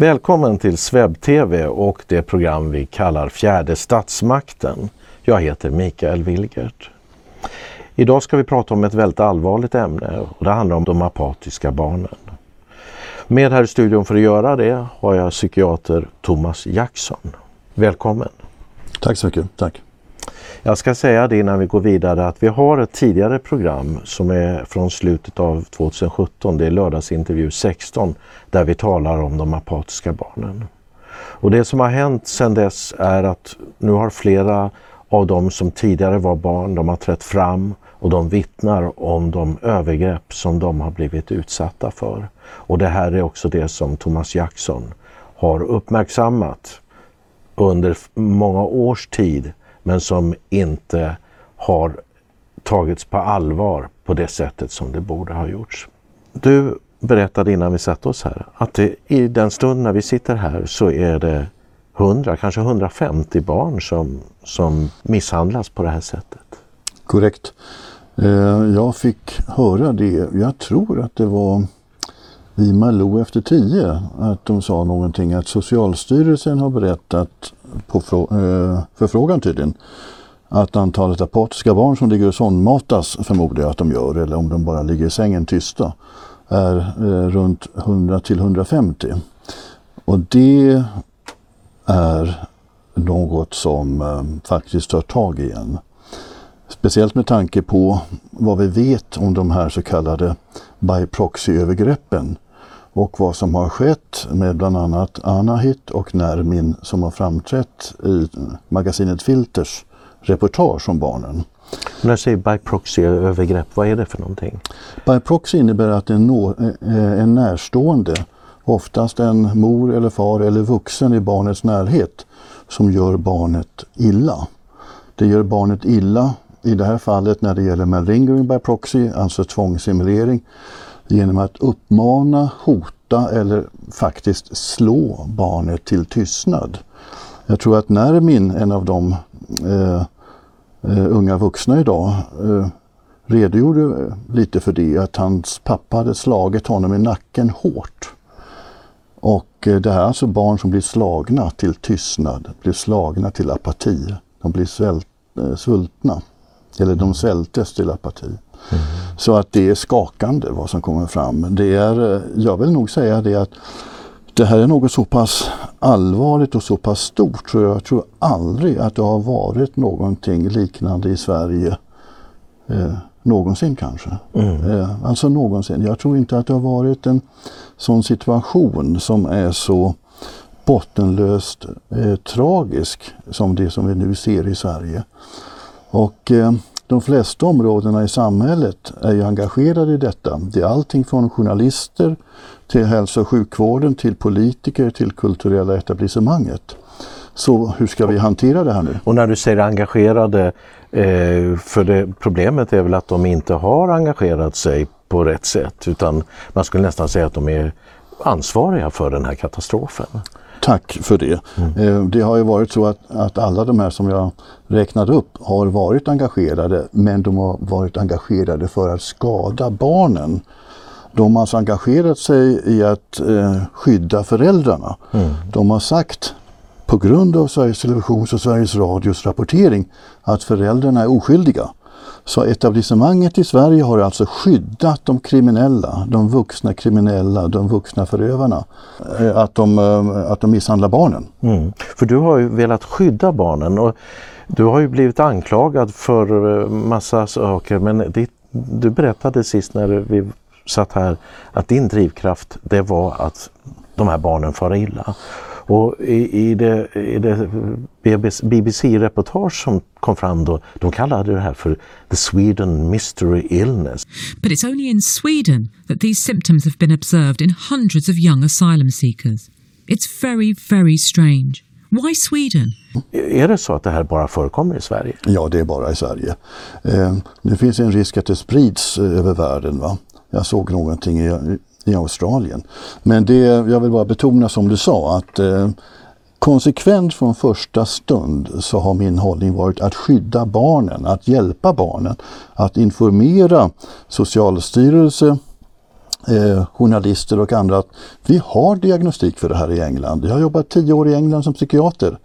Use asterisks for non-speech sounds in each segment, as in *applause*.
Välkommen till SvebTV och det program vi kallar Fjärde statsmakten. Jag heter Mikael Wilgert. Idag ska vi prata om ett väldigt allvarligt ämne och det handlar om de apatiska barnen. Med här i studion för att göra det har jag psykiater Thomas Jackson. Välkommen! Tack så mycket, tack! Jag ska säga det innan vi går vidare att vi har ett tidigare program som är från slutet av 2017, det är lördagsintervju 16, där vi talar om de apatiska barnen. Och det som har hänt sedan dess är att nu har flera av dem som tidigare var barn, de har trätt fram och de vittnar om de övergrepp som de har blivit utsatta för. Och det här är också det som Thomas Jackson har uppmärksammat under många års tid men som inte har tagits på allvar på det sättet som det borde ha gjorts. Du berättade innan vi satte oss här att det, i den stund när vi sitter här så är det 100, kanske 150 barn som, som misshandlas på det här sättet. Korrekt. Eh, jag fick höra det, jag tror att det var i Malou efter tio, att de sa någonting att Socialstyrelsen har berättat på eh, förfrågan tydligen att antalet apatiska barn som ligger och sondmatas, förmodar jag att de gör, eller om de bara ligger i sängen tysta, är eh, runt 100 till 150. Och det är något som eh, faktiskt tar tag i en. Speciellt med tanke på vad vi vet om de här så kallade by proxy-övergreppen och vad som har skett med bland annat Anahit och Nermin som har framträtt i magasinet Filters reportage om barnen. När du säger by proxy-övergrepp, vad är det för någonting? By proxy innebär att en, nå, eh, en närstående, oftast en mor eller far eller vuxen i barnets närhet, som gör barnet illa. Det gör barnet illa i det här fallet när det gäller malingering by proxy, alltså tvångssimulering, genom att uppmana, hota eller faktiskt slå barnet till tystnad. Jag tror att Nermin, en av de eh, eh, unga vuxna idag, eh, redogjorde lite för det, att hans pappa hade slagit honom i nacken hårt. Och eh, det här är alltså barn som blir slagna till tystnad, blir slagna till apati. De blir svält, eh, svultna, eller de svältes till apati. Mm. Så att det är skakande vad som kommer fram. Det är, eh, jag vill nog säga det att det här är något så pass allvarligt och så pass stort så jag tror aldrig att det har varit någonting liknande i Sverige eh, någonsin kanske. Mm. Eh, alltså någonsin. Jag tror inte att det har varit en sån situation som är så bottenlöst eh, tragisk som det som vi nu ser i Sverige. Och eh, de flesta områdena i samhället är ju engagerade i detta. Det är allting från journalister till hälso och sjukvården, till politiker, till kulturella etablissemanget. Så hur ska vi hantera det här nu? Och när du säger engagerade, eh, för det, problemet är väl att de inte har engagerat sig på rätt sätt utan man skulle nästan säga att de är ansvariga för den här katastrofen. Tack för det. Mm. Eh, det har ju varit så att, att alla de här som jag räknade upp har varit engagerade men de har varit engagerade för att skada barnen. De har alltså engagerat sig i att eh, skydda föräldrarna. Mm. De har sagt på grund av Sveriges Televisions och Sveriges Radios rapportering att föräldrarna är oskyldiga. Så etablissemanget i Sverige har alltså skyddat de kriminella, de vuxna kriminella, de vuxna förövarna, eh, att de, eh, att de misshandlar barnen. Mm. För du har ju velat skydda barnen och du har ju blivit anklagad för eh, massa saker men det, du berättade sist när vi satt här att din drivkraft det var att de här barnen far illa. Och i, i det, i det BBC-reportage som kom fram då, de kallade det här för the Sweden mystery illness. But it's only in Sweden that these symptoms have been observed in hundreds of young asylum seekers. It's very, very strange. Why Sweden? Är det så att det här bara förekommer i Sverige? Ja, det är bara i Sverige. Eh, det finns en risk att det sprids över världen. Va? Jag såg någonting i, i Australien. Men det, jag vill bara betona som du sa att eh, konsekvent från första stund så har min hållning varit att skydda barnen, att hjälpa barnen, att informera Socialstyrelsen eh, journalister och andra att vi har diagnostik för det här i England. Jag har jobbat tio år i England som psykiater.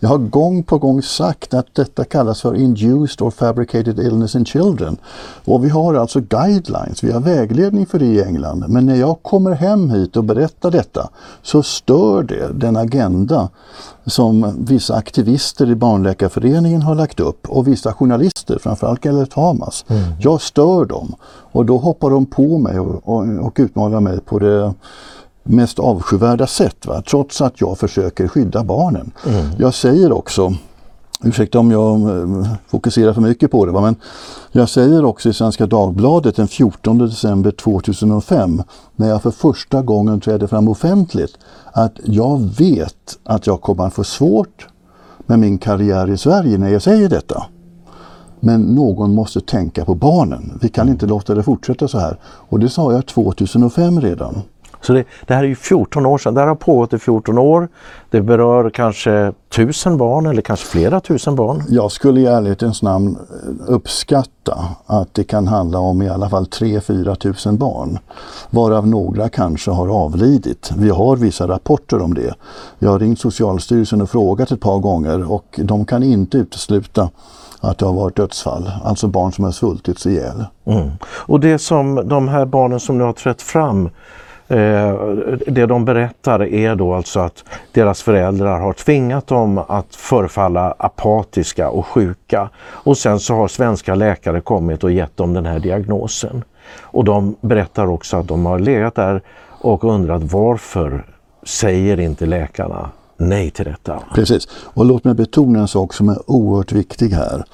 Jag har gång på gång sagt att detta kallas för induced or fabricated illness in children. Och vi har alltså guidelines, vi har vägledning för det i England. Men när jag kommer hem hit och berättar detta så stör det den agenda som vissa aktivister i Barnläkarföreningen har lagt upp och vissa journalister, framförallt Gellert Hamas. Mm. Jag stör dem och då hoppar de på mig och, och, och utmanar mig på det mest avskyvärda sätt, va? trots att jag försöker skydda barnen. Mm. Jag säger också Ursäkta om jag eh, fokuserar för mycket på det. Va? Men jag säger också i Svenska Dagbladet den 14 december 2005 när jag för första gången trädde fram offentligt att jag vet att jag kommer att få svårt med min karriär i Sverige när jag säger detta. Men någon måste tänka på barnen. Vi kan inte låta det fortsätta så här. Och det sa jag 2005 redan. Så det, det, här är ju 14 år sedan, det här har pågått i 14 år. Det berör kanske tusen barn eller kanske flera tusen barn. Jag skulle i ärlighetens namn uppskatta att det kan handla om i alla fall 3-4 tusen barn. Varav några kanske har avlidit. Vi har vissa rapporter om det. Jag har ringt Socialstyrelsen och frågat ett par gånger och de kan inte utesluta att det har varit dödsfall, alltså barn som har svultits ihjäl. Mm. Och det som de här barnen som nu har trätt fram Eh, Eh, det de berättar är då alltså att deras föräldrar har tvingat dem att förfalla apatiska och sjuka. Och sen så har svenska läkare kommit och gett dem den här diagnosen. Och de berättar också att de har legat där och undrat varför säger inte läkarna nej till detta? Precis, och låt mig betona en sak som är oerhört viktig här.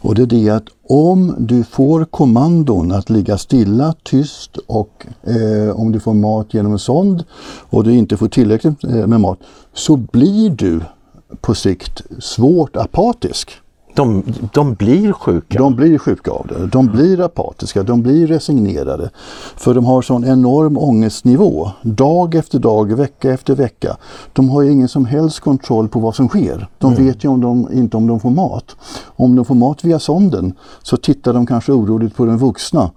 Och det är det att om du får kommandon att ligga stilla, tyst och eh, om du får mat genom en sond och du inte får tillräckligt eh, med mat så blir du på sikt svårt apatisk. De, de blir sjuka? De blir sjuka av det. De blir apatiska, de blir resignerade. För de har sån enorm ångestnivå, dag efter dag, vecka efter vecka. De har ingen som helst kontroll på vad som sker. De mm. vet ju om de, inte om de får mat. Om de får mat via sonden så tittar de kanske oroligt på den vuxna.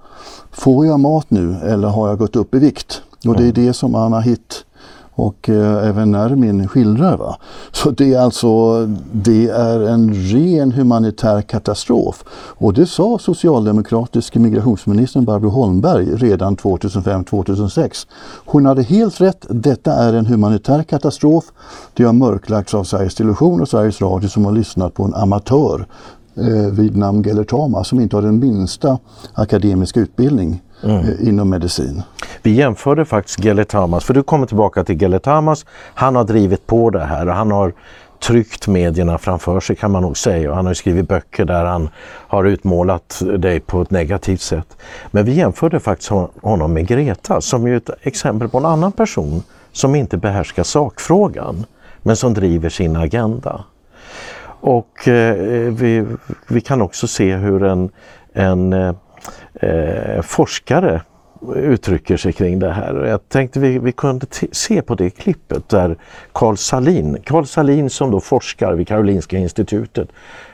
Får jag mat nu eller har jag gått upp i vikt? Och det är det som Anna Hitt och eh, även Nermin skildrar. Va? Så det är alltså det är en ren humanitär katastrof. Och det sa socialdemokratiska migrationsministern Barbro Holmberg redan 2005-2006. Hon hade helt rätt, detta är en humanitär katastrof. Det har mörklagts av Sveriges Television och Sveriges Radio som har lyssnat på en amatör vid namn Gellert Tama som inte har den minsta akademiska utbildning mm. Eh, inom medicin. Vi jämförde faktiskt Geletamas, för du kommer tillbaka till Geletamas. Han har drivit på det här och han har tryckt medierna framför sig kan man nog säga och han har skrivit böcker där han har utmålat dig på ett negativt sätt. Men vi jämförde faktiskt honom med Greta som är ett exempel på en annan person som inte behärskar sakfrågan men som driver sin agenda. Och eh, vi, vi kan också se hur en, en eh, eh forskare uttrycker sig kring det här. Jag tänkte vi, vi kunde se på det klippet där Carl Salin, Carl Salin som då forskar vid Karolinska institutet.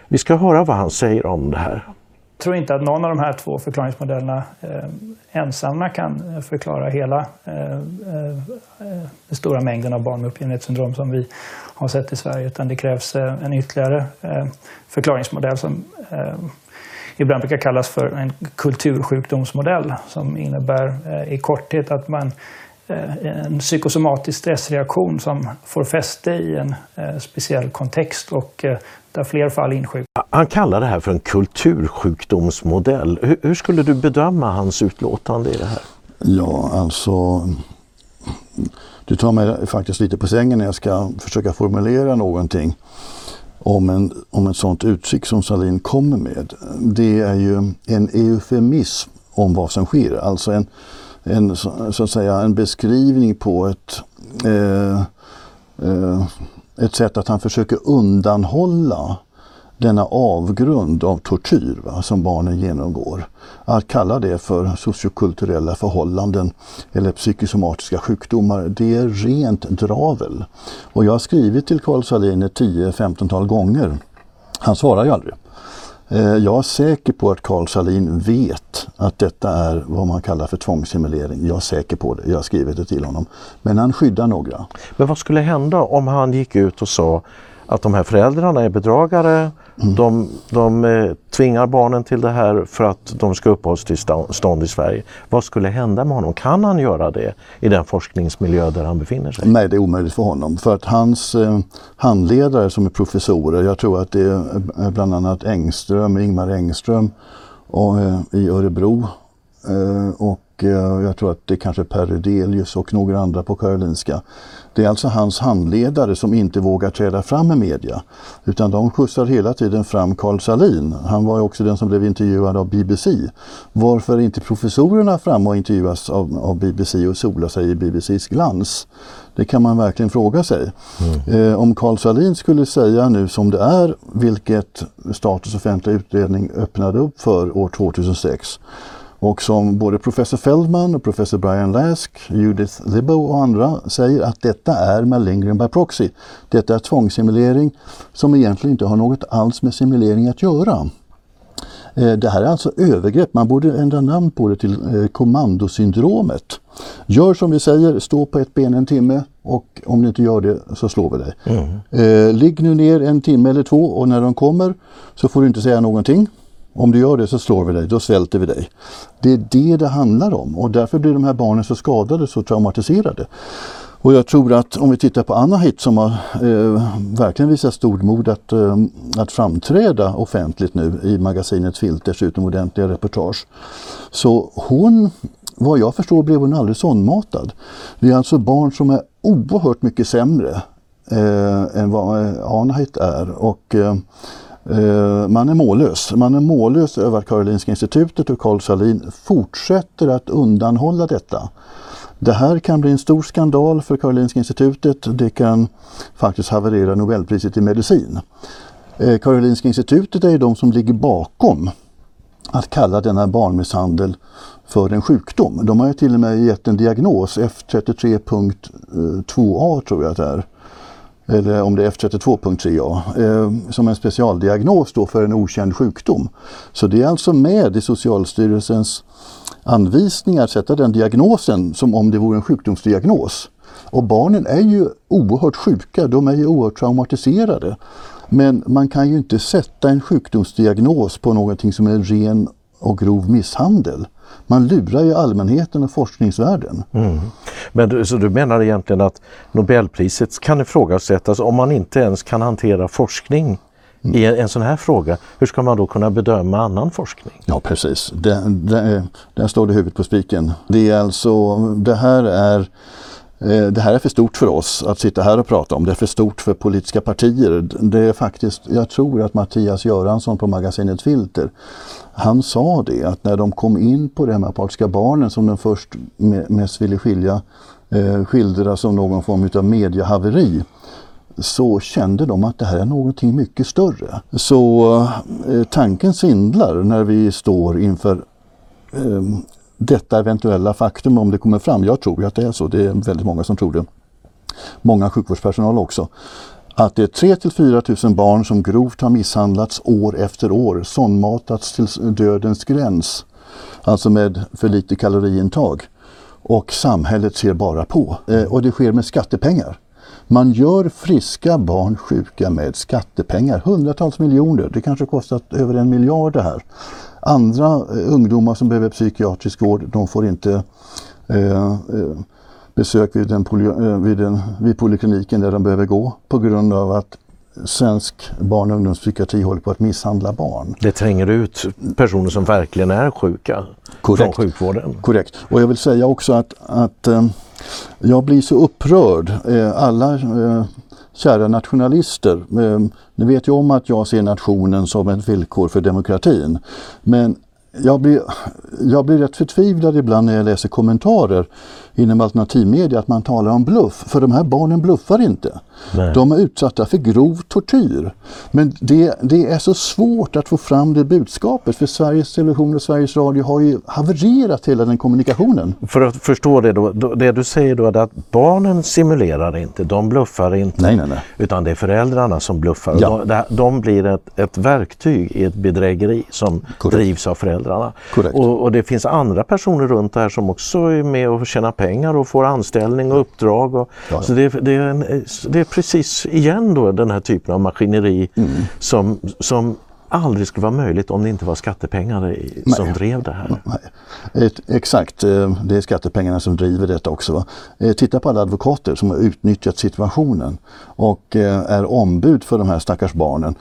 Vi ska höra vad han säger om det här. Jag tror inte att någon av de här två förklaringsmodellerna eh, ensamma kan eh, förklara hela eh, eh, den stora mängden av barn med uppgivenhetssyndrom som vi har sett i Sverige, utan det krävs eh, en ytterligare eh, förklaringsmodell som eh, ibland brukar kallas för en kultursjukdomsmodell som innebär eh, i korthet att man eh, en psykosomatisk stressreaktion som får fäste i en speciell kontext och där fler fall insjuknar. Han kallar det här för en kultursjukdomsmodell. Hur, hur skulle du bedöma hans utlåtande i det här? Ja, alltså du tar mig faktiskt lite på sängen när jag ska försöka formulera någonting om, en, om ett sådant uttryck som Salin kommer med. Det är ju en eufemism om vad som sker, alltså en, en, så att säga, en beskrivning på ett, eh, eh, ett sätt att han försöker undanhålla denna avgrund av tortyr va, som barnen genomgår. Att kalla det för sociokulturella förhållanden eller psykosomatiska sjukdomar, det är rent dravel. Och jag har skrivit till Carl Sahlin ett 10-15-tal gånger. Han svarar ju aldrig. Eh, jag är säker på att Carl Salin vet att detta är vad man kallar för tvångssimulering. Jag är säker på det, jag har skrivit det till honom. Men han skyddar några. Men vad skulle hända om han gick ut och sa att de här föräldrarna är bedragare, mm. de, de eh, tvingar barnen till det här för att de ska uppehållstillstånd i Sverige. Vad skulle hända med honom? Kan han göra det i den forskningsmiljö där han befinner sig? Nej, det är omöjligt för honom. För att hans eh, handledare som är professorer, jag tror att det är bland annat Engström, Ingmar Engström och, eh, i Örebro eh, och eh, jag tror att det är kanske Per Rydelius och några andra på Karolinska. Det är alltså hans handledare som inte vågar träda fram i media. Utan de skjutsar hela tiden fram Carl Salin. Han var också den som blev intervjuad av BBC. Varför är inte professorerna framme och intervjuas av, av BBC och solar sig i BBCs glans? Det kan man verkligen fråga sig. Mm. Eh, om Carl Salin skulle säga nu som det är, vilket Statens offentliga utredning öppnade upp för år 2006 och som både professor Feldman och professor Brian Lask, Judith Libo och andra säger att detta är malingering by proxy. Detta är tvångssimulering som egentligen inte har något alls med simulering att göra. Eh, det här är alltså övergrepp, man borde ändra namn på det till eh, kommandosyndromet. Gör som vi säger, stå på ett ben en timme och om du inte gör det så slår vi dig. Mm. Eh, ligg nu ner en timme eller två och när de kommer så får du inte säga någonting. Om du gör det så slår vi dig, då svälter vi dig. Det är det det handlar om och därför blir de här barnen så skadade, så traumatiserade. Och jag tror att om vi tittar på Anna Hitt som har eh, verkligen visat stort mod att, eh, att framträda offentligt nu i magasinet Filters utomordentliga reportage. Så hon, vad jag förstår, blev hon aldrig sondmatad. Det är alltså barn som är oerhört mycket sämre eh, än vad eh, Anna Hitt är. Och, eh, Eh, man är mållös. Man är mållös över att Karolinska institutet och Carl Salin fortsätter att undanhålla detta. Det här kan bli en stor skandal för Karolinska institutet. Det kan faktiskt haverera Nobelpriset i medicin. Eh, Karolinska institutet är de som ligger bakom att kalla denna barnmisshandel för en sjukdom. De har ju till och med gett en diagnos, F33.2a tror jag att det är eller om det är F32.3a, eh, som en specialdiagnos då för en okänd sjukdom. Så det är alltså med i Socialstyrelsens anvisningar att sätta den diagnosen som om det vore en sjukdomsdiagnos. Och barnen är ju oerhört sjuka, de är ju oerhört traumatiserade. Men man kan ju inte sätta en sjukdomsdiagnos på någonting som är ren och grov misshandel. Man lurar ju allmänheten och forskningsvärlden. Mm. Men så du menar egentligen att Nobelpriset kan ifrågasättas om man inte ens kan hantera forskning mm. i en sån här fråga. Hur ska man då kunna bedöma annan forskning? Ja precis, det, det, där står det huvudet på spiken. Det är alltså, det här är Eh, det här är för stort för oss att sitta här och prata om. Det är för stort för politiska partier. Det är faktiskt, jag tror att Mattias Göransson på magasinet Filter, han sa det att när de kom in på det här med apatiska barnen som de först mest ville skilja, eh, skildra som någon form av mediehaveri så kände de att det här är någonting mycket större. Så eh, tanken svindlar när vi står inför eh, detta eventuella faktum om det kommer fram. Jag tror att det är så, det är väldigt många som tror det. Många sjukvårdspersonal också. Att det är 3 till 4 000 barn som grovt har misshandlats år efter år, sondmatats till dödens gräns. Alltså med för lite kaloriintag. Och samhället ser bara på. Eh, och det sker med skattepengar. Man gör friska barn sjuka med skattepengar. Hundratals miljoner. Det kanske kostat över en miljard det här. Andra eh, ungdomar som behöver psykiatrisk vård, de får inte eh, eh besök vid, den, eh, vid, den, vid polikliniken där de behöver gå på grund av att svensk barn och ungdomspsykiatri håller på att misshandla barn. Det tränger ut personer som verkligen är sjuka Korrekt. från sjukvården. Korrekt. Och jag vill säga också att, att jag blir så upprörd. Alla kära nationalister, eh, ni vet ju om att jag ser nationen som ett villkor för demokratin. Men jag blir, jag blir rätt förtvivlad ibland när jag läser kommentarer inom alternativmedia att man talar om bluff. För de här barnen bluffar inte. Nej. De är utsatta för grov tortyr. Men det, det är så svårt att få fram det budskapet för Sveriges Television och Sveriges Radio har ju havererat hela den kommunikationen. För att förstå det då, det du säger då är att barnen simulerar inte, de bluffar inte. Nej, nej, nej. Utan det är föräldrarna som bluffar. Ja. De, de- blir ett, ett verktyg i ett bedrägeri som Korrekt. drivs av föräldrarna. Korrekt. Och, och det finns andra personer runt det här som också är med och tjänar pengar och får anställning och uppdrag. Och, Ja. Så det, det, är en, det är precis igen då den här typen av maskineri Mm. som, som aldrig skulle vara möjligt om det inte var skattepengar som drev det här. Nej. Exakt, eh, det är skattepengarna som driver detta också. Va? Eh, Titta på alla advokater som har utnyttjat situationen och eh, är ombud för de här stackars barnen.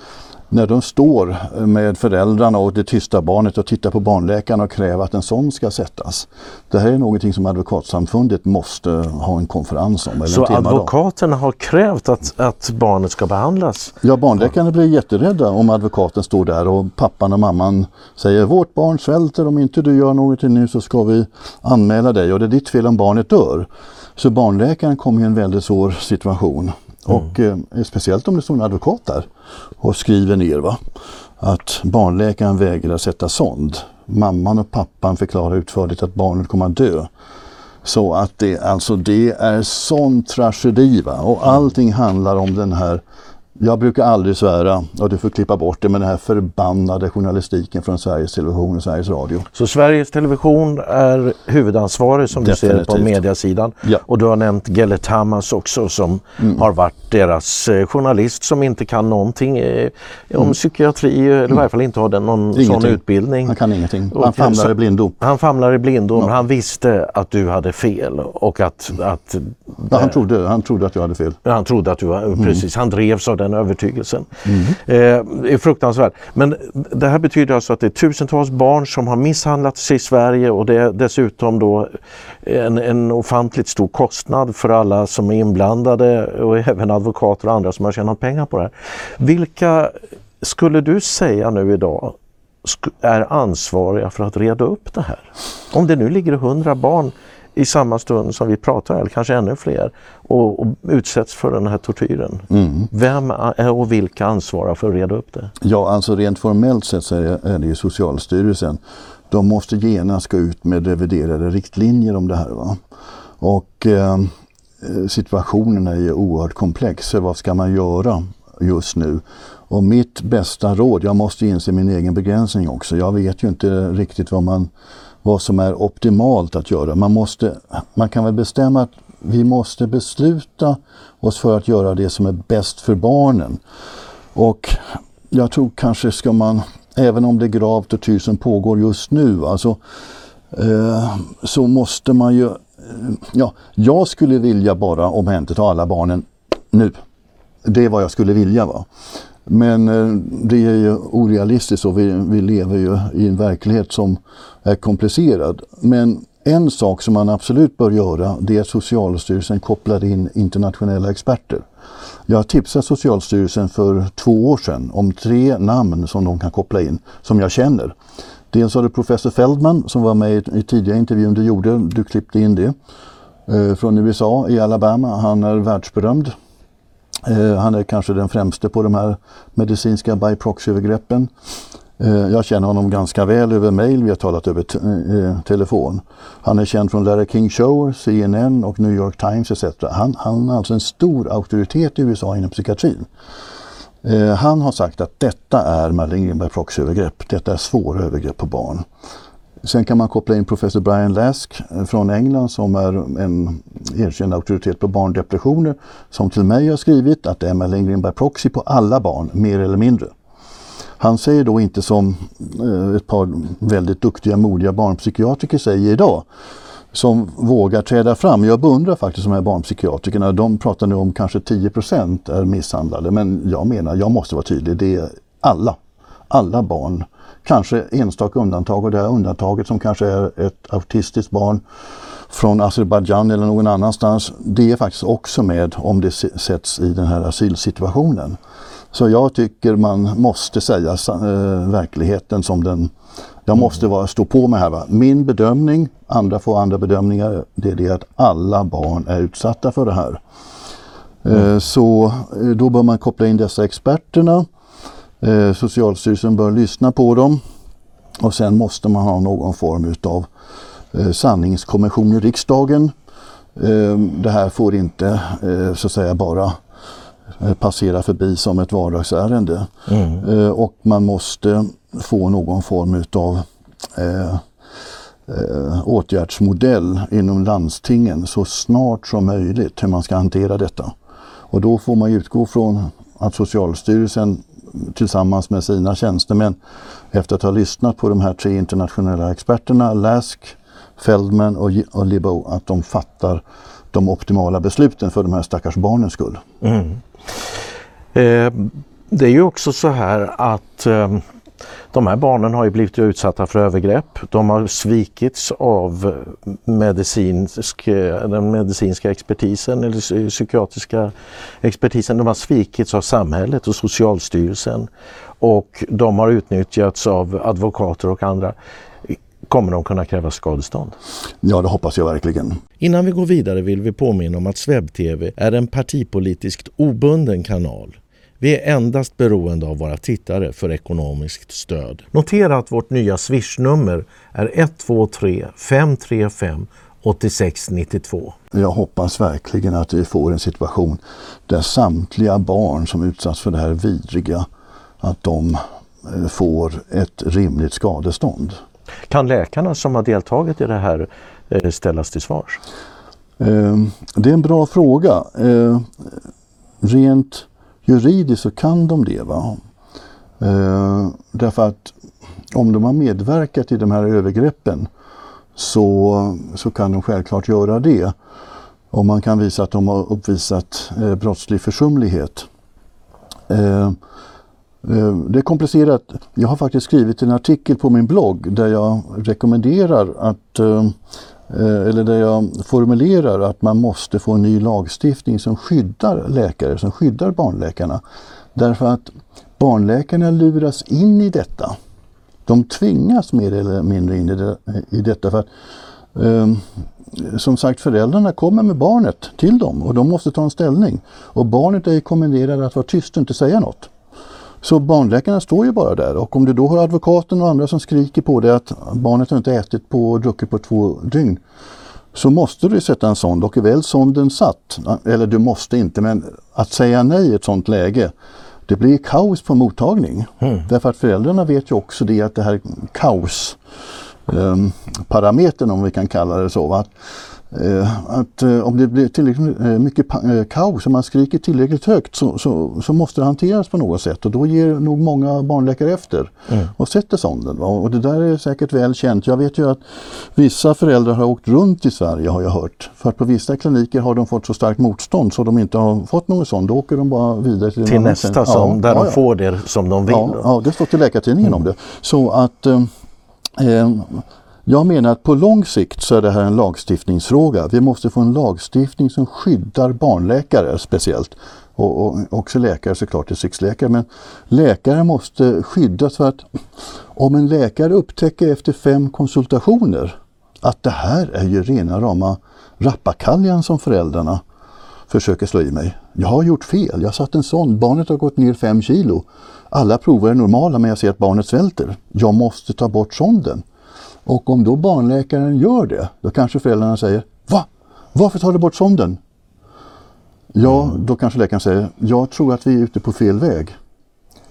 När de står med föräldrarna och det tysta barnet och tittar på barnläkaren och kräver att en sån ska sättas. Det här är någonting som Advokatsamfundet måste ha en konferens om. Eller Så advokaterna har krävt att, att barnet ska behandlas Ja, barnläkarna blir jätterädda om advokaten står där och pappan och mamman säger vårt barn svälter, om inte du gör någonting nu så ska vi anmäla dig och det är ditt fel om barnet dör. Så barnläkaren kommer i en väldigt svår situation. Och eh, speciellt om det står en advokat där och skriver ner va, att barnläkaren vägrar sätta sond. Mamman och pappan förklarar utförligt att barnet kommer att dö. Så att det, alltså det är sån tragedi va? och allting handlar om den här jag brukar aldrig svära, och du får klippa bort det, men den här förbannade journalistiken från Sveriges Television och Sveriges Radio. Så Sveriges Television är huvudansvarig som du ser på Definitivt. mediasidan. Ja. Mm. Och du har nämnt Gellet Hamas också som har varit deras eh, journalist som inte kan någonting eh, om psykiatri eller i varje fall inte har den, någon sån Mm. Ingenting. utbildning. Han kan ingenting. Och, Han famlar så- i blindo. Han famlar i blindo, men han visste att du hade fel och att, att Ja, han, trodde, han trodde att jag hade fel. han trodde att du var, Mm. precis, han drevs av den övertygelsen. Eh, det är fruktansvärt. Men det här betyder alltså att det är tusentals barn som har misshandlats i Sverige och det är dessutom då en, en ofantligt stor kostnad för alla som är inblandade och även advokater och andra som har tjänat pengar på det här. Vilka skulle du säga nu idag är ansvariga för att reda upp det här? Om det nu ligger hundra barn i samma stund som vi pratar, eller kanske ännu fler, och, och utsätts för den här tortyren. Vem är och vilka ansvarar för att reda upp det? Ja, alltså rent formellt sett så är det, är det ju Socialstyrelsen. De måste genast gå ut med reviderade riktlinjer om det här. Va? Och eh, situationen är ju oerhört komplex. Så vad ska man göra just nu? Och mitt bästa råd, jag måste inse min egen begränsning också. Jag vet ju inte riktigt vad, man, vad som är optimalt att göra. Man, måste, man kan väl bestämma att vi måste besluta oss för att göra det som är bäst för barnen. Och jag tror kanske ska man, även om det är grav tortyr som pågår just nu, alltså, eh, så måste man ju... Ja, jag skulle vilja bara omhänderta alla barnen nu. Det är vad jag skulle vilja. va. Men eh, det är ju orealistiskt och vi, vi lever ju i en verklighet som är komplicerad. Men en sak som man absolut bör göra det är att Socialstyrelsen kopplar in internationella experter. Jag tipsade Socialstyrelsen för två år sedan om tre namn som de kan koppla in, som jag känner. Dels har du professor Feldman som var med i, tidigare intervjun du gjorde, du klippte in det, eh, från USA i Alabama. Han är världsberömd. Eh, han är kanske den främste på de här medicinska by proxy-övergreppen. Eh, jag känner honom ganska väl över mail, vi har talat över eh, telefon. Han är känd från Larry King Show, CNN och New York Times etc. Han, han är alltså en stor auktoritet i USA inom psykiatrin. Eh, han har sagt att detta är malignant by proxy-övergrepp. Detta är svåra övergrepp på barn. Sen kan man koppla in professor Brian Lask eh, från England som är en erkänd auktoritet på barndepressioner som till mig har skrivit att det är malignant by proxy på alla barn, mer eller mindre. Han säger då inte som eh, ett par väldigt duktiga, modiga barnpsykiatriker säger idag som vågar träda fram. Jag beundrar faktiskt de här barnpsykiatrikerna. De pratar nu om kanske 10% är misshandlade. Men jag menar, jag måste vara tydlig, det är alla. Alla barn. Kanske enstaka undantag och det här undantaget som kanske är ett autistiskt barn från Azerbajdzjan eller någon annanstans. Det är faktiskt också med om det sätts i den här asylsituationen. Så jag tycker man måste säga eh, verkligheten som den Jag måste vara, stå på mig här. Va? Min bedömning, andra får andra bedömningar, det är det att alla barn är utsatta för det här. Eh, så eh, då bör man koppla in dessa experterna. Eh, Socialstyrelsen bör lyssna på dem. Och sen måste man ha någon form utav eh, sanningskommission i riksdagen. Eh, det här får inte så att säga bara passera förbi som ett vardagsärende. Eh, och man måste få någon form utav eh, åtgärdsmodell inom landstingen så snart som möjligt hur man ska hantera detta. Och då får man utgå från att Socialstyrelsen tillsammans med sina tjänstemän efter att ha lyssnat på de här tre internationella experterna, Lask, Feldman och, och Libo, att de fattar de optimala besluten för de här stackars barnens skull. Mm. Eh, det är ju också så här att eh, de här barnen har ju blivit utsatta för övergrepp. De har svikits av medicinsk, eh, den medicinska expertisen eller psy- psykiatriska expertisen. De har svikits av samhället och Socialstyrelsen och de har utnyttjats av advokater och andra. Kommer de kunna kräva skadestånd? Ja, det hoppas jag verkligen. Innan vi går vidare vill vi påminna om att SvebTV är en partipolitiskt obunden kanal. Vi är endast beroende av våra tittare för ekonomiskt stöd. Notera att vårt nya swishnummer är 123 535 8692. Jag hoppas verkligen att vi får en situation där samtliga barn som utsatts för det här vidriga, att de eh, får ett rimligt skadestånd. Kan läkarna som har deltagit i det här eh, ställas till svars? Eh, Det är en bra fråga. Eh, Rent juridiskt så kan de det. Va? Eh, Därför att om de har medverkat i de här övergreppen så, så kan de självklart göra det. Om man kan visa att de har uppvisat eh, brottslig försumlighet. Eh, eh, Det är komplicerat. Jag har faktiskt skrivit en artikel på min blogg där jag rekommenderar att eh, Eh, eller där jag formulerar att man måste få en ny lagstiftning som skyddar läkare, som skyddar barnläkarna. Därför att barnläkarna luras in i detta. De tvingas mer eller mindre in i, det, i detta. För att, eh, som sagt, föräldrarna kommer med barnet till dem och de måste ta en ställning. Och barnet är kommenderat att vara tyst och inte säga något. Så barnläkarna står ju bara där och om du då har advokaten och andra som skriker på dig att barnet har inte ätit på och druckit på två dygn. Så måste du sätta en sond och är väl sonden satt, eller du måste inte, men att säga nej i ett sådant läge, det blir kaos på mottagning. Därför att föräldrarna vet ju också det att det här kaos eh, parametern om vi kan kalla det så. Va? Att, eh, att eh, om det blir tillräckligt eh, mycket kaos och man skriker tillräckligt högt så, så, så måste det hanteras på något sätt och då ger nog många barnläkare efter och sätter sonden. Och det där är säkert väl känt. Jag vet ju att vissa föräldrar har åkt runt i Sverige har jag hört. För att på vissa kliniker har de fått så starkt motstånd så de inte har fått någon sån. Då åker de bara vidare till, Till nästa klinik. som, Ja, där ja, de får det som de vill. Ja, ja, det står till Läkartidningen om det. Så att eh, jag menar att på lång sikt så är det här en lagstiftningsfråga. Vi måste få en lagstiftning som skyddar barnläkare speciellt. Och, och också läkare såklart, distriktsläkare. Men läkare måste skyddas för att om en läkare upptäcker efter fem konsultationer att det här är ju rena rama rappakaljan som föräldrarna försöker slå i mig. Jag har gjort fel, jag har satt en sån, barnet har gått ner fem kilo. Alla prover är normala men jag ser att barnet svälter. Jag måste ta bort sonden. Och om då barnläkaren gör det, då kanske föräldrarna säger Va? Varför tar du bort sonden? Ja, då kanske läkaren säger Jag tror att vi är ute på fel väg.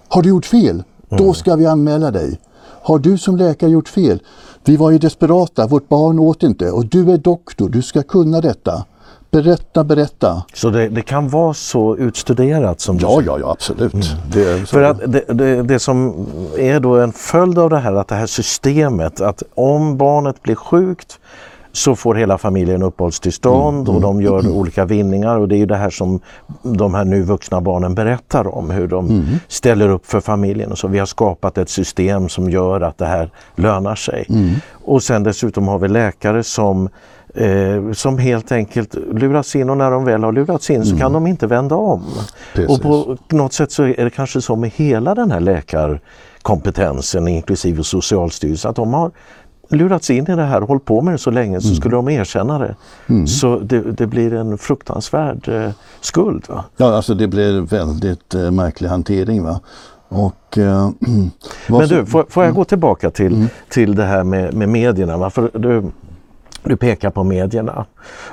Har du gjort fel? Då ska vi anmäla dig. Har du som läkare gjort fel? Vi var ju desperata, vårt barn åt inte och du är doktor, du ska kunna detta. Berätta, berätta. Så det, det kan vara så utstuderat som du Ja, ja, ja, absolut. Det är så. För att det, det, det som är då en följd av det här, att det här systemet, att om barnet blir sjukt så får hela familjen uppehållstillstånd och de gör olika vinningar och det är ju det här som de här nu vuxna barnen berättar om, hur de ställer upp för familjen och så. Vi har skapat ett system som gör att det här lönar sig. Och sen dessutom har vi läkare som eh, som helt enkelt luras in och när de väl har lurats in så kan de inte vända om. Precis. Och på något sätt så är det kanske så med hela den här läkarkompetensen inklusive Socialstyrelsen att de har lurats in i det här och hållit på med det så länge så skulle de erkänna det. Så det, det blir en fruktansvärd eh, skuld. Va? Ja, alltså det blir väldigt eh, märklig hantering. Va? Och, eh, *clears throat* Men du, får, får jag gå tillbaka till, till det här med, med medierna? Va? För du, du pekar på medierna.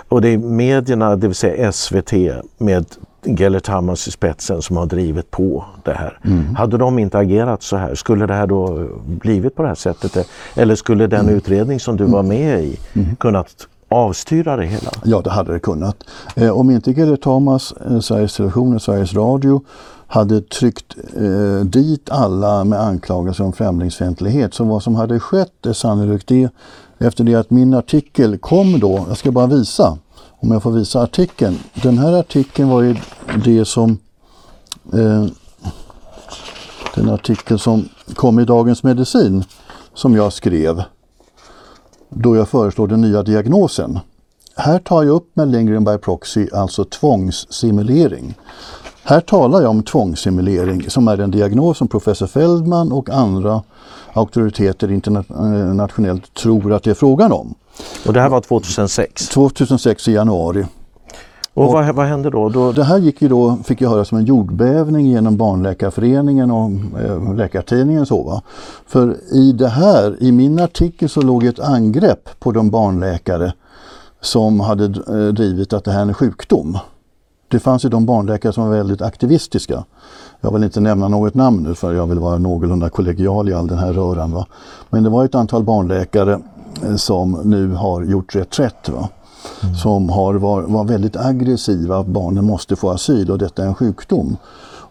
Och det är medierna, det vill säga SVT med Gellert Hammars i spetsen som har drivit på det här. Hade de inte agerat så här, skulle det här då blivit på det här sättet? Eller skulle den utredning som du var med i kunnat avstyra det hela? Ja, det hade det kunnat. Eh, om inte Gellert Thomas, eh, Sveriges Television och Sveriges Radio hade tryckt eh, dit alla med anklagelser om främlingsfientlighet. Så vad som hade skett är sannolikt det efter det att min artikel kom då, jag ska bara visa, om jag får visa artikeln. Den här artikeln var ju det som eh, den artikel som kom i Dagens Medicin som jag skrev då jag föreslår den nya diagnosen. Här tar jag upp med Lindgren by proxy, alltså tvångssimulering. Här talar jag om tvångssimulering som är en diagnos som professor Feldman och andra auktoriteter internationellt tror att det är frågan om. Och det här var 2006. 2006 i januari. Och vad, vad hände då? då Det här gick ju då, fick jag höra som en jordbävning genom Barnläkarföreningen och eh, Läkartidningen. Så, va? För i det här, i min artikel så låg ett angrepp på de barnläkare som hade eh, drivit att det här är en sjukdom. Det fanns ju de barnläkare som var väldigt aktivistiska. Jag vill inte nämna något namn nu för jag vill vara någorlunda kollegial i all den här röran. Va? Men det var ett antal barnläkare eh, som nu har gjort reträtt. Va? Som har var, var väldigt aggressiva, att barnen måste få asyl och detta är en sjukdom.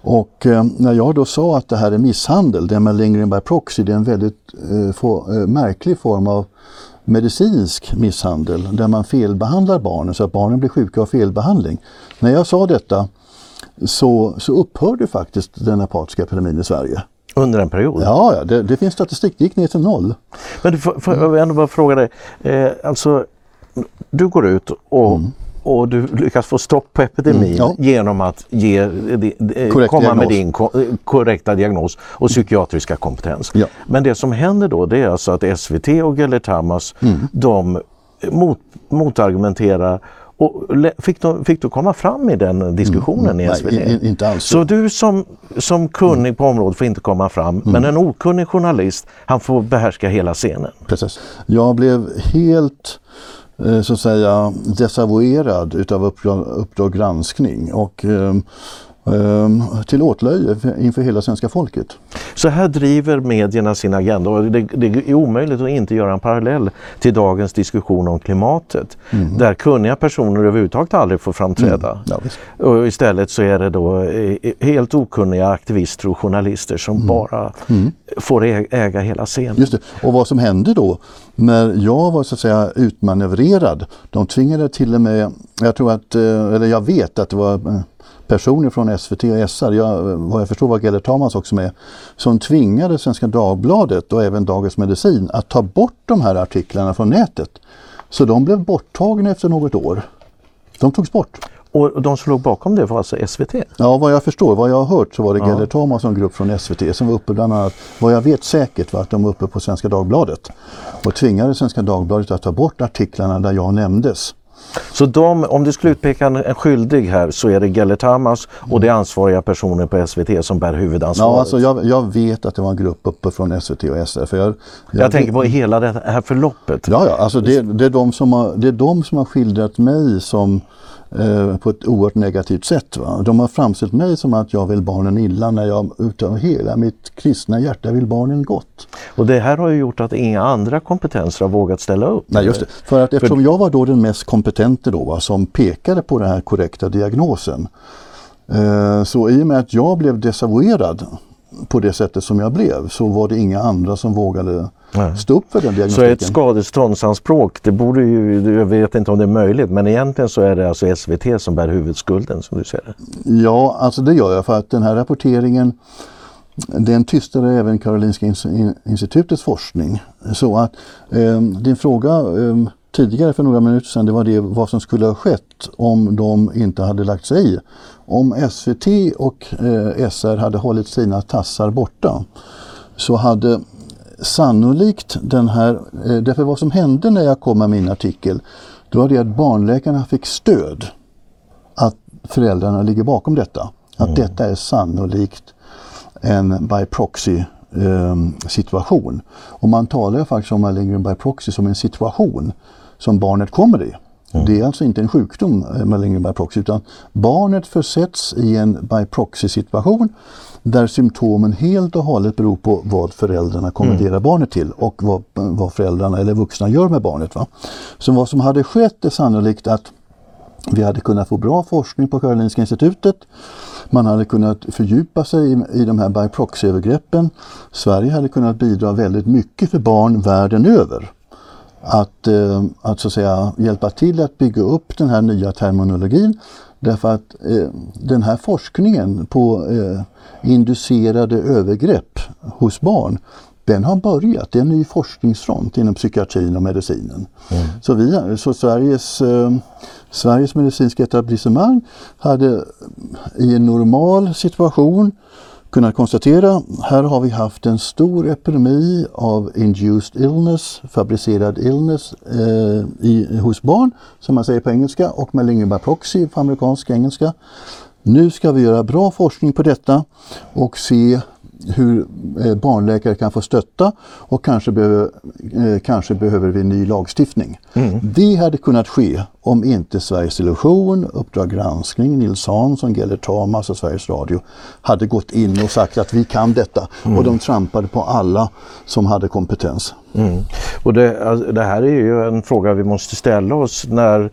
Och eh, när jag då sa att det här är misshandel, det med Lindgren by proxy, det är en väldigt eh, få, eh, märklig form av medicinsk misshandel där man felbehandlar barnen så att barnen blir sjuka av felbehandling. När jag sa detta så, så upphörde faktiskt den apatiska epidemin i Sverige. under en period? Ja, ja det, det finns statistik, det gick ner till noll. Men du, får, får jag ändå bara fråga dig. Eh, alltså, du går ut och, och du lyckas få stopp på epidemin Mm, ja. genom att ge, eh, eh, Korrekt komma med diagnos. din ko- eh, korrekta diagnos och psykiatriska kompetens. Ja. Men det som händer då det är alltså att SVT och Gellert Hammars Mm. de mot, motargumenterar och fick, de, fick du komma fram i den diskussionen i Mm, Nej, SVT? i- i- inte alls. Så du som, som kunnig på området får inte komma fram, Mm. men en okunnig journalist han får behärska hela scenen. Precis. Jag blev helt eh, så att säga desavouerad utav Uppdrag, uppdrag granskning och eh, eh, till åtlöje inför hela svenska folket. Så här driver medierna sin agenda och det, det är omöjligt att inte göra en parallell till dagens diskussion om klimatet. Där kunniga personer överhuvudtaget aldrig får framträda. Ja, visst. och istället så är det då eh, helt okunniga aktivister och journalister som bara får ä- äga hela scenen. Just det. Och vad som hände då när jag var så att säga utmanövrerad. De tvingade till och med, jag tror att, eh, eller jag vet att det var eh, personer från SVT och SR, jag, vad jag förstår var Gellert Tamas också med, som tvingade Svenska Dagbladet och även Dagens Medicin att ta bort de här artiklarna från nätet. Så de blev borttagna efter något år. De togs bort. Och de som låg bakom det var alltså SVT. Ja, vad jag förstår, vad jag har hört så var det Gellert Thomas en grupp från SVT som var uppe bland annat, vad jag vet säkert var att de var uppe på Svenska Dagbladet och tvingade Svenska Dagbladet att ta bort artiklarna där jag nämndes. Så de, om du skulle utpeka en, en skyldig här så är det Gellert Hammars och det är ansvariga personer på SVT som bär huvudansvaret. Ja, alltså jag, jag vet att det var en grupp uppe från SVT och SR. För jag, Jag tänker på hela det här förloppet. Ja, ja alltså det, det, är de som har, det är de som har skildrat mig som eh, på ett oerhört negativt sätt. Va? De har framställt mig som att jag vill barnen illa när jag utav hela mitt kristna hjärta vill barnen gott. Och det här har ju gjort att inga andra kompetenser har vågat ställa upp. Nej, just det. För att eftersom jag var då den mest kompetente då, va, som pekade på den här korrekta diagnosen. Eh, så i och med att jag blev desavouerad på det sättet som jag blev så var det inga andra som vågade Nej. stå upp för den Så diagnostiken. ett skadeståndsanspråk, det borde ju, jag vet inte om det är möjligt, men egentligen så är det alltså SVT som bär huvudskulden som du ser det. Ja, alltså det gör jag för att den här rapporteringen den tystade även Karolinska Ins- In- institutets forskning. Så att eh, din fråga eh, tidigare för några minuter sedan, det var det vad som skulle ha skett om de inte hade lagt sig i. Om SVT och eh, SR hade hållit sina tassar borta så hade sannolikt den här, eh, därför vad som hände när jag kom med min artikel, det var det att barnläkarna fick stöd att föräldrarna ligger bakom detta. Att detta är sannolikt en by proxy eh, situation. Och man talar ju faktiskt om malignant by proxy som en situation som barnet kommer i. Det är alltså inte en sjukdom, eh, malignant by proxy, utan barnet försätts i en by proxy situation där symptomen helt och hållet beror på vad föräldrarna kommenderar barnet till och vad, vad föräldrarna eller vuxna gör med barnet. Va? Så vad som hade skett är sannolikt att vi hade kunnat få bra forskning på Karolinska institutet. Man hade kunnat fördjupa sig i, i de här by proxy-övergreppen. Sverige hade kunnat bidra väldigt mycket för barn världen över. Att, eh, att, så att säga, hjälpa till att bygga upp den här nya terminologin. Därför att eh, den här forskningen på eh, inducerade övergrepp hos barn den har börjat. Det är en ny forskningsfront inom psykiatrin och medicinen. Så, vi, så Sveriges, eh, Sveriges medicinska etablissemang hade i en normal situation kunnat konstatera, här har vi haft en stor epidemi av induced illness, fabricerad illness eh, i, hos barn, som man säger på engelska, och malignant by proxy på amerikansk engelska. Nu ska vi göra bra forskning på detta och se hur eh, barnläkare kan få stötta och kanske behöver, eh, kanske behöver vi ny lagstiftning. Det hade kunnat ske om inte Sveriges Television, Uppdrag granskning, Nils Hansson, Gellert Tamas och Sveriges Radio hade gått in och sagt att vi kan detta och de trampade på alla som hade kompetens. Mm. Och det, alltså, det här är ju en fråga vi måste ställa oss när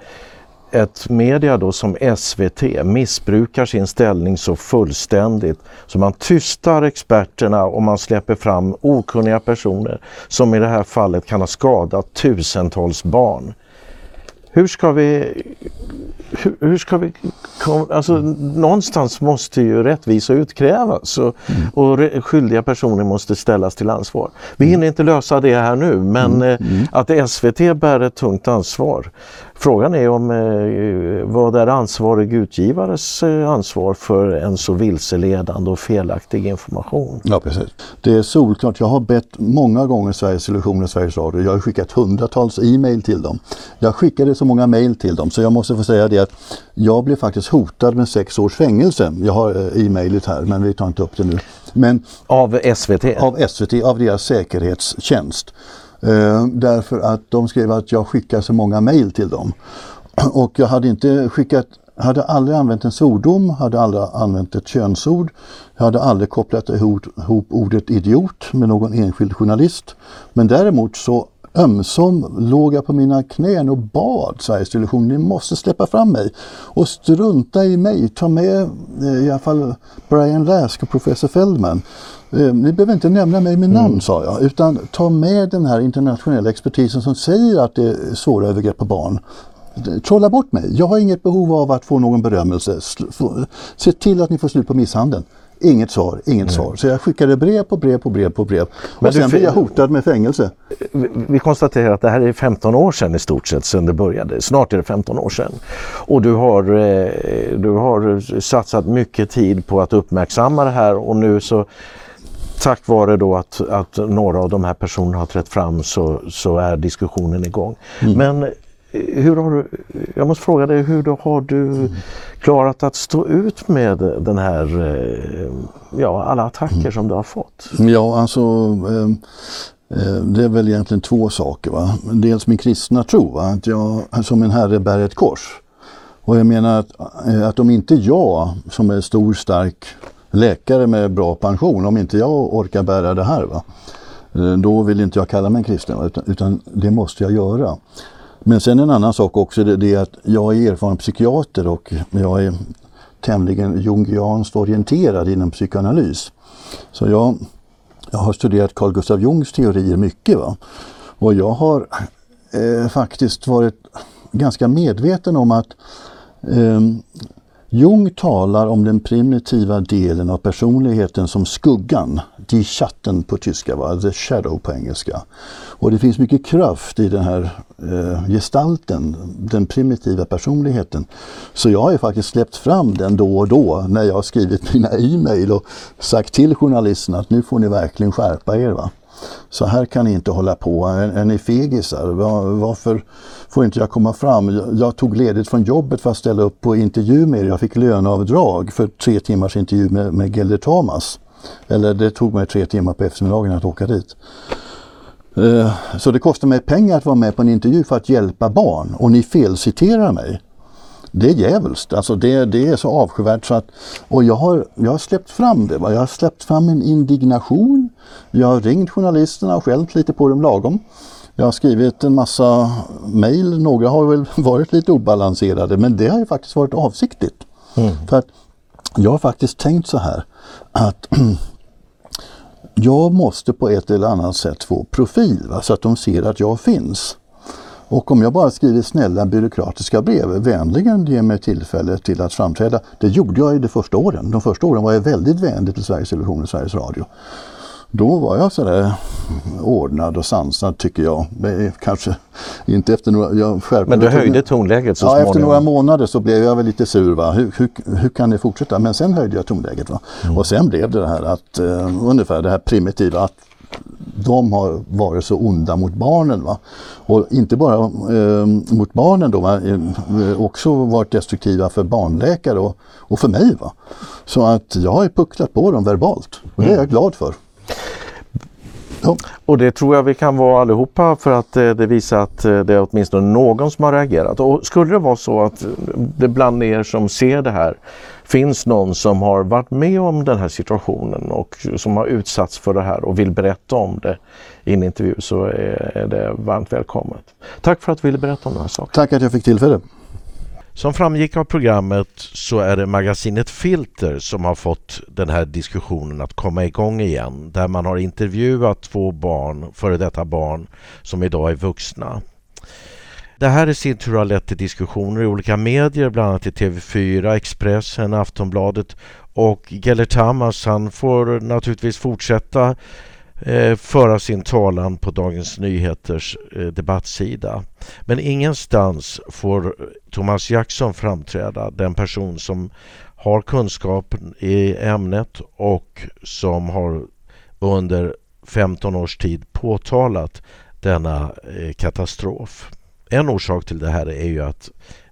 ett media då som SVT missbrukar sin ställning så fullständigt så man tystar experterna och man släpper fram okunniga personer som i det här fallet kan ha skadat tusentals barn. Hur ska vi... Hur, hur ska vi alltså, någonstans måste ju rättvisa utkrävas och, och re, skyldiga personer måste ställas till ansvar. Vi hinner inte lösa det här nu men eh, att SVT bär ett tungt ansvar. Frågan är om eh, vad är ansvarig utgivares eh, ansvar för en så vilseledande och felaktig information? Ja, precis. Det är solklart. Jag har bett många gånger Sveriges Television och Sveriges Radio. Jag har skickat hundratals e-mail till dem. Jag skickade så många mail till dem så jag måste få säga det att jag blev faktiskt hotad med sex års fängelse. Jag har eh, e-mailet här men vi tar inte upp det nu. Men Av SVT? av SVT, av deras säkerhetstjänst. Eh, därför att de skrev att jag skickar så många mejl till dem. *clears throat* Och jag hade inte skickat, hade aldrig använt en svordom, hade aldrig använt ett könsord. Jag hade aldrig kopplat ihop, ihop ordet idiot med någon enskild journalist. Men däremot så ömsom låg jag på mina knän och bad Sveriges Television, ni måste släppa fram mig. Och strunta i mig, ta med eh, i alla fall Brian Lask och professor Feldman. Eh, Ni behöver inte nämna mig med namn sa jag, utan ta med den här internationella expertisen som säger att det är svåra övergrepp på barn. Trolla bort mig, jag har inget behov av att få någon berömmelse. Se till att ni får slut på misshandeln. Inget svar, inget svar. Så jag skickade brev på brev på brev på brev. Och Men du sen blev jag hotad med fängelse. Vi- Vi konstaterar att det här är 15 år sedan i stort sett sedan det började. Snart är det 15 år sedan. Och du har, eh, du har satsat mycket tid på att uppmärksamma det här och nu så tack vare då att, att några av de här personerna har trätt fram så, så är diskussionen igång. Men eh, hur har du, jag måste fråga dig, hur då har du klarat att stå ut med den här, eh, ja alla attacker som du har fått? Ja, alltså eh, eh, det är väl egentligen två saker. Va? Dels min kristna tro, va? att jag som en herre bär ett kors. Och jag menar att, att om inte jag som är stor stark läkare med bra pension, om inte jag orkar bära det här, va? då vill inte jag kalla mig en kristen? Utan, utan det måste jag göra. Men sen en annan sak också, det, det är att jag är erfaren psykiater och jag är tämligen jungianskt orienterad inom psykoanalys. Så jag, jag har studerat Carl Gustav Jungs teorier mycket. Va? Och jag har eh, faktiskt varit ganska medveten om att eh, Jung talar om den primitiva delen av personligheten som skuggan, Die Schatten på tyska, va? The Shadow på engelska. Och det finns mycket kraft i den här eh, gestalten, den primitiva personligheten. Så jag har ju faktiskt släppt fram den då och då när jag har skrivit mina e-mail och sagt till journalisterna att nu får ni verkligen skärpa er. Va? Så här kan ni inte hålla på. Är, är ni fegisar? Var, varför får inte jag komma fram? Jag, jag, tog ledigt från jobbet för att ställa upp på intervju med er. Jag fick löneavdrag för tre timmars intervju med, med Gelder Thomas. Eller det tog mig tre timmar på eftermiddagen att åka dit. Eh, så det kostar mig pengar att vara med på en intervju för att hjälpa barn och ni felciterar mig. Det är djävulskt, alltså det, det är så avskyvärt så att och jag har, jag har släppt fram det. Va? Jag har släppt fram en indignation. Jag har ringt journalisterna och skällt lite på dem lagom. Jag har skrivit en massa mejl, några har väl *laughs* varit lite obalanserade men det har ju faktiskt varit avsiktligt. Mm. För att jag har faktiskt tänkt så här att *clears throat* jag måste på ett eller annat sätt få profil va? så att de ser att jag finns. Och om jag bara skriver snälla byråkratiska brev, vänligen ge mig tillfälle till att framträda. Det gjorde jag i de första åren. De första åren var jag väldigt vänlig till Sveriges Television och Sveriges Radio. Då var jag sådär ordnad och sansad tycker jag. Kanske inte efter några... Jag Men du höjde tonläget så Ja, småningom. efter några månader så blev jag väl lite sur. Va? Hur, hur, hur kan det fortsätta? Men sen höjde jag tonläget. Va? Mm. Och sen blev det det här att, uh, ungefär det här primitiva att de har varit så onda mot barnen. Va? Och inte bara eh, mot barnen då, va? Eh, också varit destruktiva för barnläkare och, och för mig. Va? Så att jag har pucklat på dem verbalt och det är jag mm. glad för. Ja. Och det tror jag vi kan vara allihopa för att eh, det visar att eh, det är åtminstone någon som har reagerat. Och skulle det vara så att det bland er som ser det här finns någon som har varit med om den här situationen och som har utsatts för det här och vill berätta om det i en intervju så är det varmt välkommet. Tack för att du ville berätta om den här saken. Tack att jag fick tillfälle. Som framgick av programmet så är det magasinet Filter som har fått den här diskussionen att komma igång igen. Där man har intervjuat två barn, före detta barn, som idag är vuxna. Det här i sin tur har lett till diskussioner i olika medier, bland annat i TV4, Expressen, Aftonbladet och Gellert Tamas. han får naturligtvis fortsätta eh, föra sin talan på Dagens Nyheters eh, debattsida. Men ingenstans får Thomas Jackson framträda, den person som har kunskap i ämnet och som har under 15 års tid påtalat denna eh, katastrof. En orsak till det här är ju att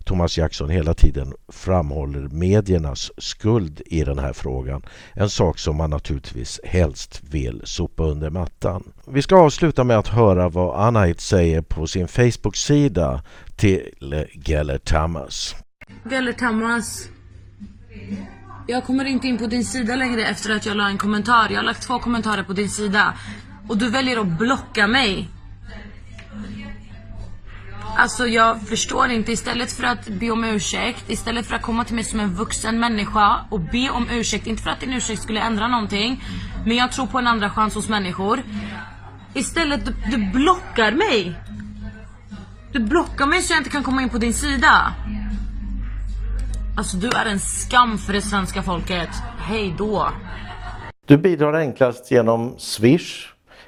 Thomas Jackson hela tiden framhåller mediernas skuld i den här frågan. En sak som man naturligtvis helst vill sopa under mattan. Vi ska avsluta med att höra vad Anait säger på sin Facebook-sida till eh, Geller Thomas. Geller Thomas. Jag kommer inte in på din sida längre efter att jag la en kommentar. Jag har lagt två kommentarer på din sida. Och du väljer att blocka mig. Alltså jag förstår inte. Istället för att be om ursäkt, istället för att komma till mig som en vuxen människa och be om ursäkt. Inte för att din ursäkt skulle ändra någonting. Men jag tror på en andra chans hos människor. Istället, du, du blockar mig. Du blockar mig så jag inte kan komma in på din sida. Alltså du är en skam för det svenska folket. Hej då. Du bidrar enklast genom Swish